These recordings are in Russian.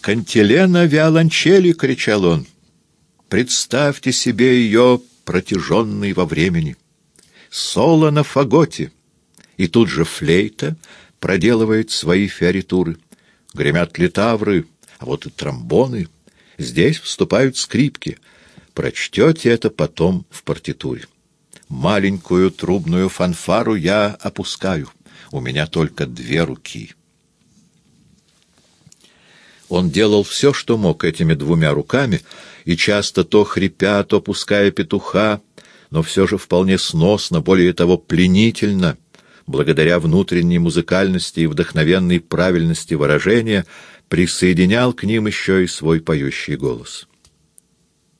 «Кантилена виолончели!» — кричал он. «Представьте себе ее протяженной во времени. Соло на фаготе!» И тут же флейта проделывает свои фиоритуры. Гремят литавры, а вот и тромбоны. Здесь вступают скрипки. Прочтете это потом в партитуре. Маленькую трубную фанфару я опускаю. У меня только две руки. Он делал все, что мог этими двумя руками, и часто то хрипя, то пуская петуха, но все же вполне сносно, более того, пленительно, благодаря внутренней музыкальности и вдохновенной правильности выражения, присоединял к ним еще и свой поющий голос.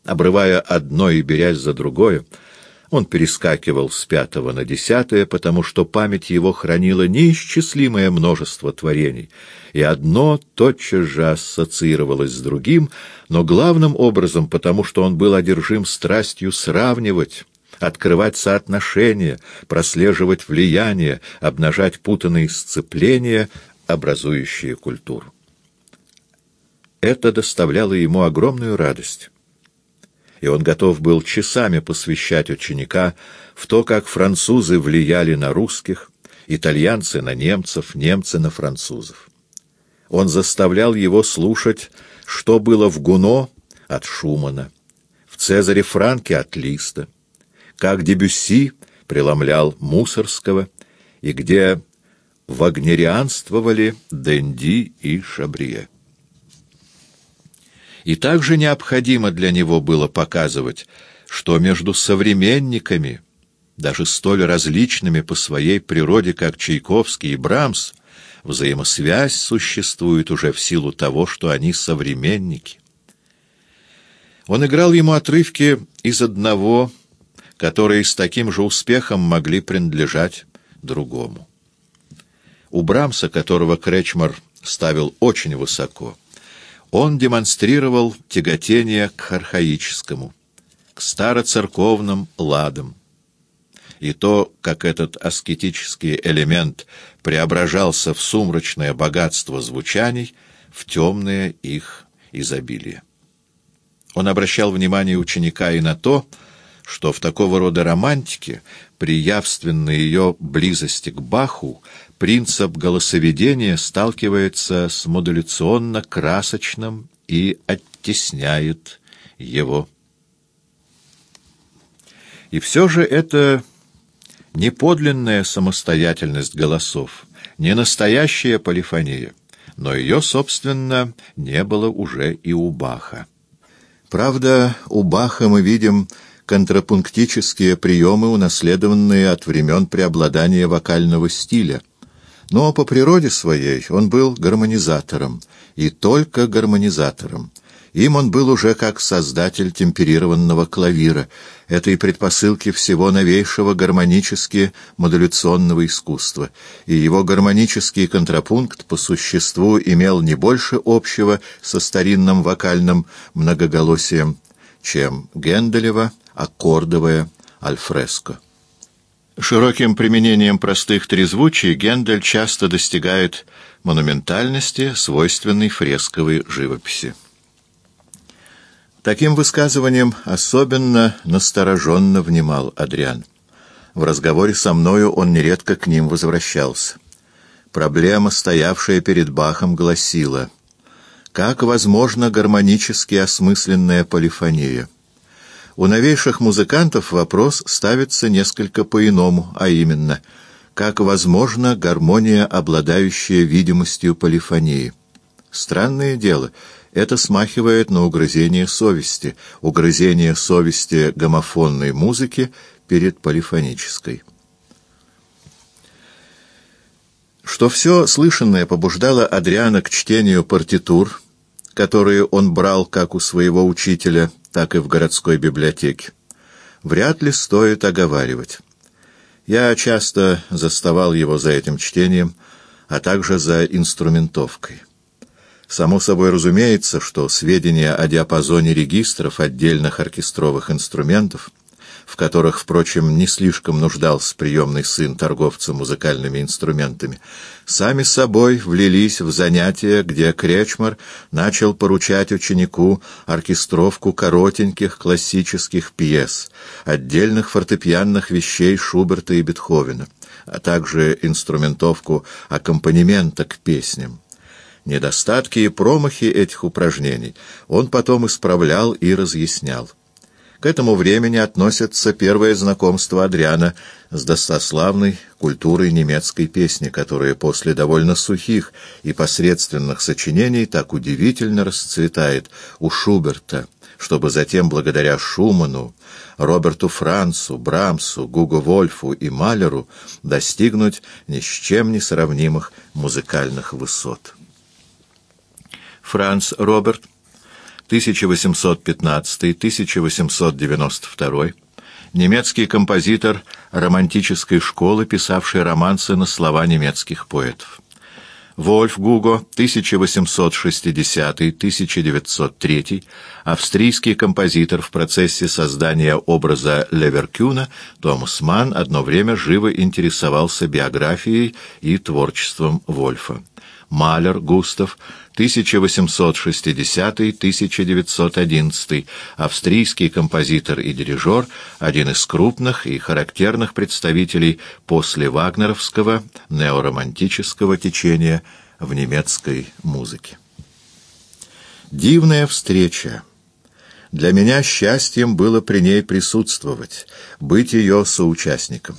Обрывая одно и берясь за другое, он перескакивал с пятого на десятое, потому что память его хранила неисчислимое множество творений, и одно тотчас же ассоциировалось с другим, но главным образом потому, что он был одержим страстью сравнивать, открывать соотношения, прослеживать влияние, обнажать путанные сцепления, образующие культуру. Это доставляло ему огромную радость и он готов был часами посвящать ученика в то, как французы влияли на русских, итальянцы на немцев, немцы на французов. Он заставлял его слушать, что было в Гуно от Шумана, в Цезаре Франке от Листа, как Дебюсси преломлял Мусорского и где вагнерианствовали Денди и Шабрие. И также необходимо для него было показывать, что между современниками, даже столь различными по своей природе, как Чайковский и Брамс, взаимосвязь существует уже в силу того, что они современники. Он играл ему отрывки из одного, которые с таким же успехом могли принадлежать другому. У Брамса, которого Кречмар ставил очень высоко, он демонстрировал тяготение к архаическому, к староцерковным ладам. И то, как этот аскетический элемент преображался в сумрачное богатство звучаний, в темное их изобилие. Он обращал внимание ученика и на то, что в такого рода романтике, при явственной ее близости к Баху, принцип голосоведения сталкивается с модуляционно-красочным и оттесняет его. И все же это не подлинная самостоятельность голосов, не настоящая полифония, но ее, собственно, не было уже и у Баха. Правда, у Баха мы видим контрапунктические приемы, унаследованные от времен преобладания вокального стиля. Но по природе своей он был гармонизатором, и только гармонизатором. Им он был уже как создатель темперированного клавира, этой предпосылки всего новейшего гармонически модуляционного искусства, и его гармонический контрапункт по существу имел не больше общего со старинным вокальным многоголосием, чем Генделева аккордовое альфреско. Широким применением простых трезвучий Гендель часто достигает монументальности, свойственной фресковой живописи. Таким высказыванием особенно настороженно внимал Адриан. В разговоре со мною он нередко к ним возвращался. Проблема, стоявшая перед Бахом, гласила, как возможно гармонически осмысленная полифония? У новейших музыкантов вопрос ставится несколько по-иному, а именно, как возможно гармония, обладающая видимостью полифонии. Странное дело, это смахивает на угрызение совести, угрызение совести гомофонной музыки перед полифонической. Что все слышанное побуждало Адриана к чтению партитур, которые он брал как у своего учителя, так и в городской библиотеке, вряд ли стоит оговаривать. Я часто заставал его за этим чтением, а также за инструментовкой. Само собой разумеется, что сведения о диапазоне регистров отдельных оркестровых инструментов в которых, впрочем, не слишком нуждался приемный сын торговца музыкальными инструментами, сами собой влились в занятия, где Кречмар начал поручать ученику оркестровку коротеньких классических пьес, отдельных фортепианных вещей Шуберта и Бетховена, а также инструментовку аккомпанемента к песням. Недостатки и промахи этих упражнений он потом исправлял и разъяснял. К этому времени относится первое знакомство Адриана с достославной культурой немецкой песни, которая после довольно сухих и посредственных сочинений так удивительно расцветает у Шуберта, чтобы затем, благодаря Шуману, Роберту Францу, Брамсу, Гуго Вольфу и Малеру, достигнуть ни с чем не сравнимых музыкальных высот. Франц Роберт 1815-1892, немецкий композитор романтической школы, писавший романсы на слова немецких поэтов. Вольф Гуго, 1860-1903, австрийский композитор в процессе создания образа Леверкюна, Томас Манн одно время живо интересовался биографией и творчеством Вольфа. Малер Густав, 1860-1911, австрийский композитор и дирижер, один из крупных и характерных представителей после вагнеровского неоромантического течения в немецкой музыке. Дивная встреча. Для меня счастьем было при ней присутствовать, быть ее соучастником.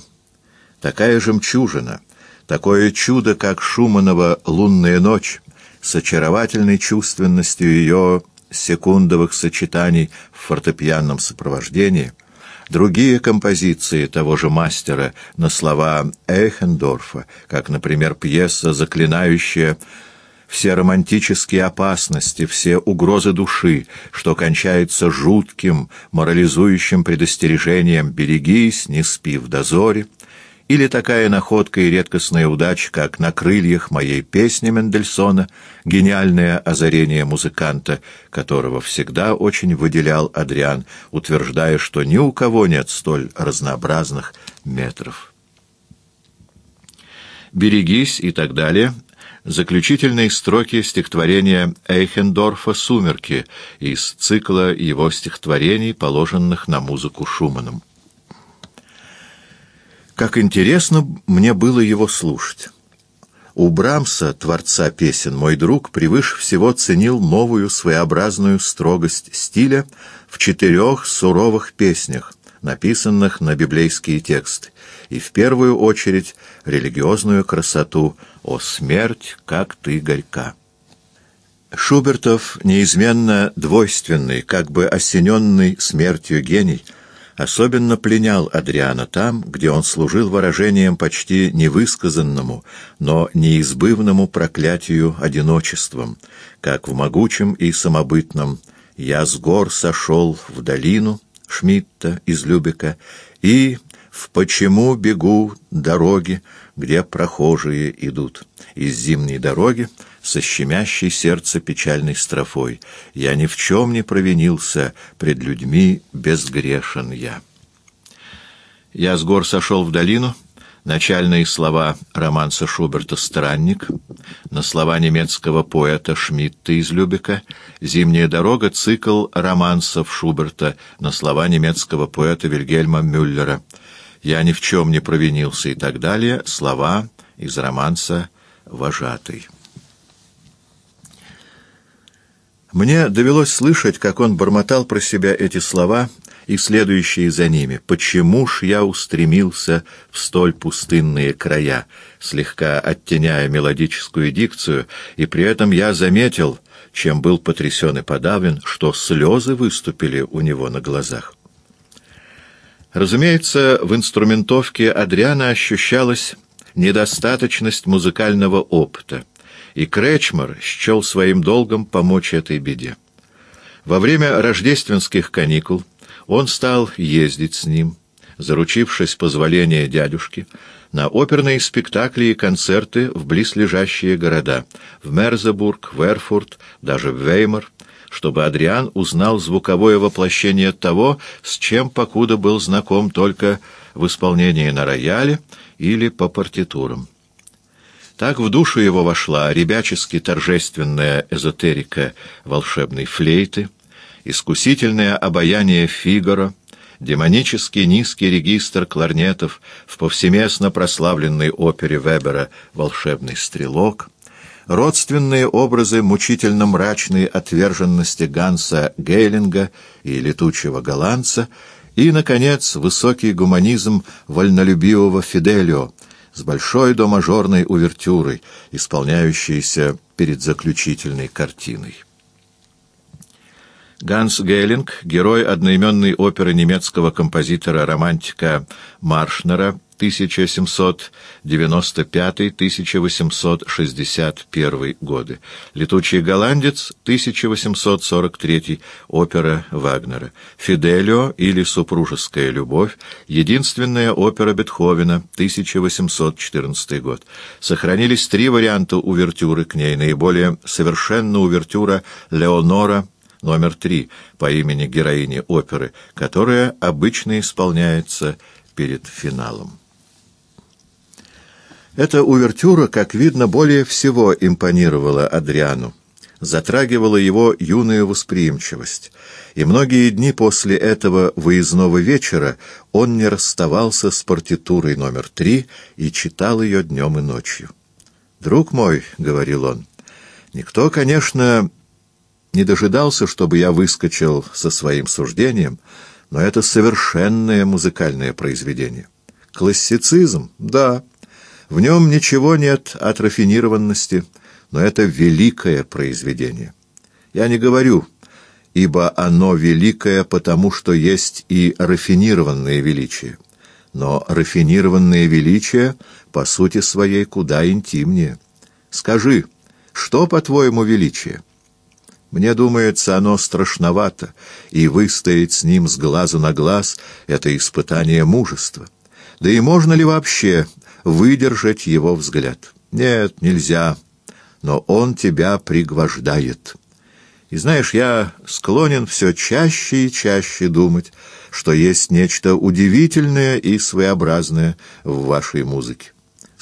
Такая жемчужина — Такое чудо, как Шуманова «Лунная ночь», с очаровательной чувственностью ее секундовых сочетаний в фортепианном сопровождении, другие композиции того же мастера на слова Эйхендорфа, как, например, пьеса, заклинающая все романтические опасности, все угрозы души, что кончается жутким, морализующим предостережением «берегись, не спи в дозоре», или такая находка и редкостная удача, как «На крыльях моей песни» Мендельсона, гениальное озарение музыканта, которого всегда очень выделял Адриан, утверждая, что ни у кого нет столь разнообразных метров. «Берегись» и так далее — заключительные строки стихотворения Эйхендорфа «Сумерки» из цикла его стихотворений, положенных на музыку Шуманом. Как интересно мне было его слушать. У Брамса, творца песен, мой друг превыше всего ценил новую своеобразную строгость стиля в четырех суровых песнях, написанных на библейские тексты, и в первую очередь религиозную красоту «О смерть, как ты горька». Шубертов, неизменно двойственный, как бы осененный смертью гений — особенно пленял Адриана там, где он служил выражением почти невысказанному, но неизбывному проклятию одиночеством, как в могучем и самобытном «Я с гор сошел в долину» Шмидта из Любека и в «Почему бегу дороги, где прохожие идут» из зимней дороги, со щемящей сердце печальной строфой. «Я ни в чем не провинился, пред людьми безгрешен я». Я с гор сошел в долину. Начальные слова романса Шуберта «Странник», на слова немецкого поэта Шмидта из Любека, «Зимняя дорога» — цикл романсов Шуберта на слова немецкого поэта Вильгельма Мюллера, «Я ни в чем не провинился» и так далее, слова из романса «Вожатый». Мне довелось слышать, как он бормотал про себя эти слова и следующие за ними. «Почему ж я устремился в столь пустынные края?» слегка оттеняя мелодическую дикцию, и при этом я заметил, чем был потрясен и подавлен, что слезы выступили у него на глазах. Разумеется, в инструментовке Адриана ощущалась недостаточность музыкального опыта — и Кречмар счел своим долгом помочь этой беде. Во время рождественских каникул он стал ездить с ним, заручившись позволения дядюшки, на оперные спектакли и концерты в близлежащие города, в Мерзебург, в Эрфурт, даже в Веймар, чтобы Адриан узнал звуковое воплощение того, с чем покуда был знаком только в исполнении на рояле или по партитурам. Так в душу его вошла ребячески торжественная эзотерика волшебной флейты, искусительное обаяние Фигаро, демонический низкий регистр кларнетов в повсеместно прославленной опере Вебера «Волшебный стрелок», родственные образы мучительно-мрачной отверженности Ганса Гейлинга и летучего голландца и, наконец, высокий гуманизм вольнолюбивого Фиделио с большой домажорной увертюрой, исполняющейся перед заключительной картиной. Ганс Гейлинг, герой одноименной оперы немецкого композитора-романтика Маршнера 1795-1861 годы. «Летучий голландец» 1843 опера Вагнера. «Фиделио» или «Супружеская любовь» единственная опера Бетховена 1814 год. Сохранились три варианта увертюры к ней. Наиболее совершенна увертюра «Леонора» номер три по имени героини оперы, которая обычно исполняется перед финалом. Эта увертюра, как видно, более всего импонировала Адриану, затрагивала его юную восприимчивость, и многие дни после этого выездного вечера он не расставался с партитурой номер три и читал ее днем и ночью. «Друг мой», — говорил он, — «никто, конечно, не дожидался, чтобы я выскочил со своим суждением, но это совершенное музыкальное произведение. Классицизм? Да. В нем ничего нет от рафинированности, но это великое произведение. Я не говорю, ибо оно великое, потому что есть и рафинированное величие. Но рафинированное величие, по сути своей, куда интимнее. Скажи, что, по-твоему, величие? Мне думается, оно страшновато, и выстоять с ним с глазу на глаз — это испытание мужества. Да и можно ли вообще выдержать его взгляд? Нет, нельзя, но он тебя пригвождает. И знаешь, я склонен все чаще и чаще думать, что есть нечто удивительное и своеобразное в вашей музыке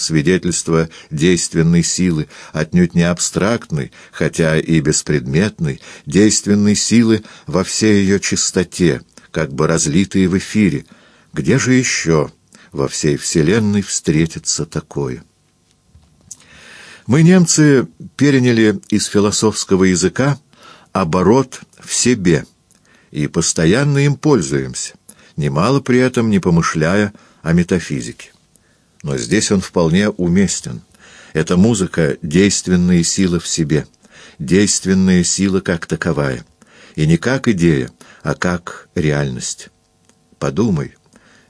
свидетельство действенной силы, отнюдь не абстрактной, хотя и беспредметной, действенной силы во всей ее чистоте, как бы разлитой в эфире. Где же еще во всей Вселенной встретится такое? Мы, немцы, переняли из философского языка оборот в себе и постоянно им пользуемся, немало при этом не помышляя о метафизике но здесь он вполне уместен. Эта музыка — действенная сила в себе, действенная сила как таковая, и не как идея, а как реальность. Подумай,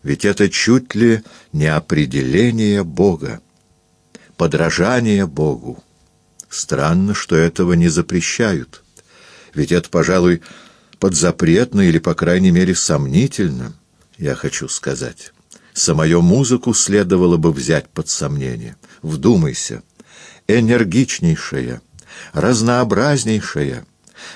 ведь это чуть ли не определение Бога, подражание Богу. Странно, что этого не запрещают, ведь это, пожалуй, подзапретно или, по крайней мере, сомнительно, я хочу сказать». Самую музыку следовало бы взять под сомнение. Вдумайся. Энергичнейшая, разнообразнейшая,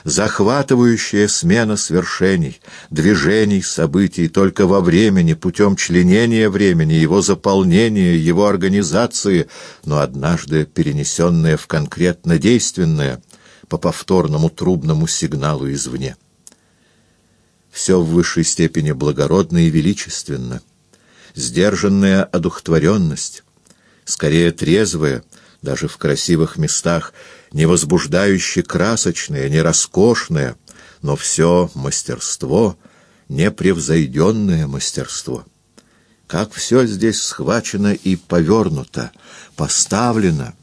захватывающая смена свершений, движений, событий только во времени, путем членения времени, его заполнения, его организации, но однажды перенесенная в конкретно действенное, по повторному трубному сигналу извне. Все в высшей степени благородно и величественно — сдержанная одухотворенность, скорее трезвая, даже в красивых местах, не возбуждающе красочная, не роскошная, но все мастерство, непревзойденное мастерство. Как все здесь схвачено и повернуто, поставлено,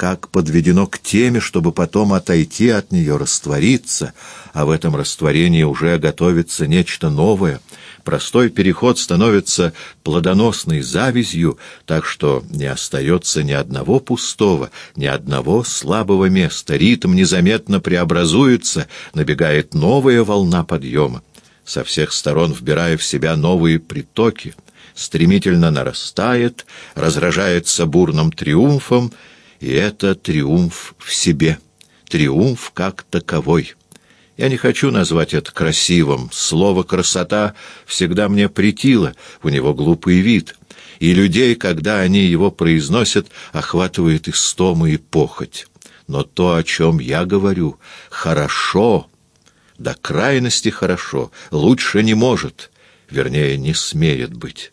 как подведено к теме, чтобы потом отойти от нее, раствориться, а в этом растворении уже готовится нечто новое — простой переход становится плодоносной завязью, так что не остается ни одного пустого, ни одного слабого места. Ритм незаметно преобразуется, набегает новая волна подъема, со всех сторон вбирая в себя новые притоки, стремительно нарастает, разражается бурным триумфом, и это триумф в себе, триумф как таковой. Я не хочу назвать это красивым. Слово «красота» всегда мне претило, у него глупый вид. И людей, когда они его произносят, охватывает истома и похоть. Но то, о чем я говорю, хорошо, до крайности хорошо, лучше не может, вернее, не смеет быть».